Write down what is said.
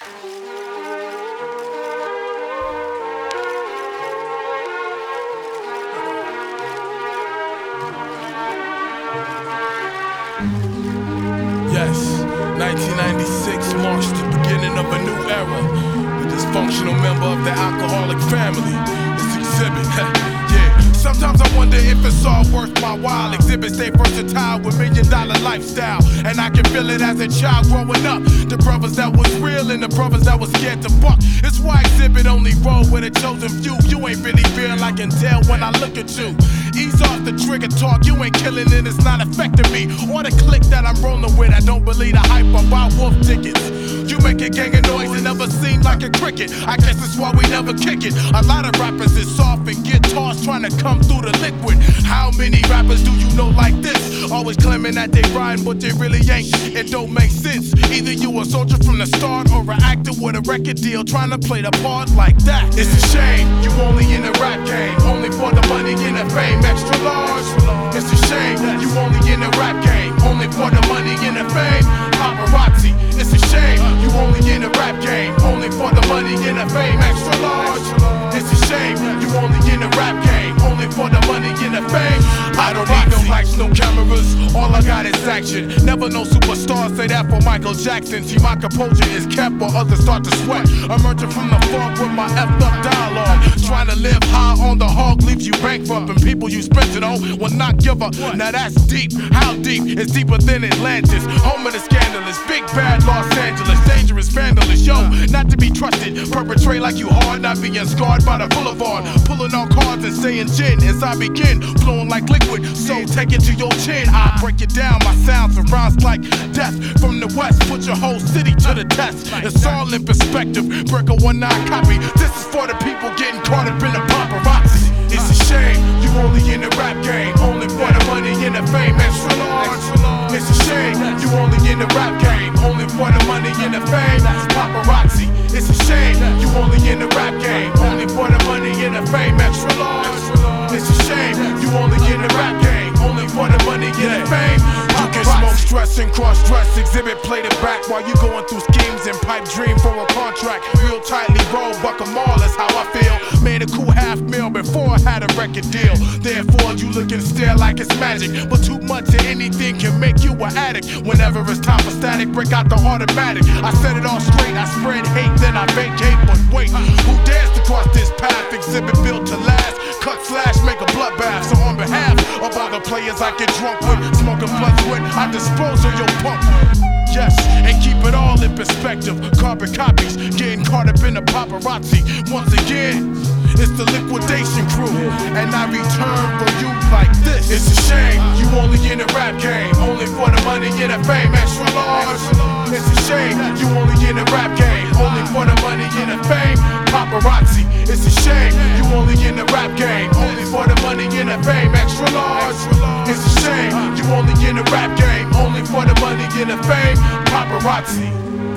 Yes, 1996 marks the beginning of a new era. The dysfunctional member of the alcoholic family. It's Xzibit. Sometimes I wonder if it's all worth my while. Xzibit stay versatile with million dollar lifestyle. And I can feel it as a child growing up. The brothers that was real and the brothers that was scared to fuck. It's why Xzibit only roll with a chosen few. You ain't really real, I can tell when I look at you. Ease off the trigger talk, you ain't killing it, it's not affecting me. Or the click that I'm rolling with, I don't believe the hype buy wolf tickets. You make a gang of noise and never seem like a cricket. I guess that's why we never kick it. A lot of rappers is soft and trying to come through the liquid. How many rappers do you know like this? Always claiming that they rhyme, but they really ain't. It don't make sense. Either you a soldier from the start or an actor with a record deal trying to play the part like that. It's a shame you only in the rap game, only for the money and the fame. Extra large. It's a shame you only in the rap game, only for the money and the fame. Paparazzi. It's a shame you only in the rap game, only for the money and the fame. Extra large. Say that for Michael Jackson. See, my composure is kept while others start to sweat. Emerging from the fog with my effed up dialogue. Trying to live high on the hog leaves you bankrupt, and people you spent it on will not give up. Now that's deep. How deep? It's deeper than Atlantis. Home of the scandalous, big bad Los Angeles, dangerous vandalist. Yo, not to be trusted. Perpetrate like you hard, not being scarred by the boulevard. Pulling all cards and saying gin as I begin, flowing like liquid. So take it to your chin. I break it down. My sound surrounds like death from the west. Put your whole city to the test. It's all in perspective. Break a one nine copy. This is for the people getting caught up in the paparazzi. It's a shame you only in the rap game, only for the money and the fame. Extra large. It's a shame you only in the rap game, only for the money and the fame. Paparazzi. It's a shame you only in the rap game, only for the money and the fame. Money and fame. You can smoke stress and cross dress, Xzibit play the back while you going through schemes and pipe dream for a contract. Real tightly roll, buck 'em all, that's how I feel. Made a cool half mil before I had a record deal. Therefore, you looking stare like it's magic. But too much of anything can make you an addict. Whenever it's time for static, break out the automatic. I set it all straight, I spread hate, then I vacate. But wait, who dares to cross this path? Xzibit built to last. Players I get drunk with, smoking blunts with, I dispose of your punk. Yes, and keep it all in perspective. Carbon copies, getting caught up in the paparazzi. Once again, it's the liquidation crew, and I return for you like this. It's a shame you only in the rap game, only for the money and the fame. Extra large. It's a shame you only in the rap game, only for the money and the fame. Paparazzi. It's a shame you and the fame. Paparazzi.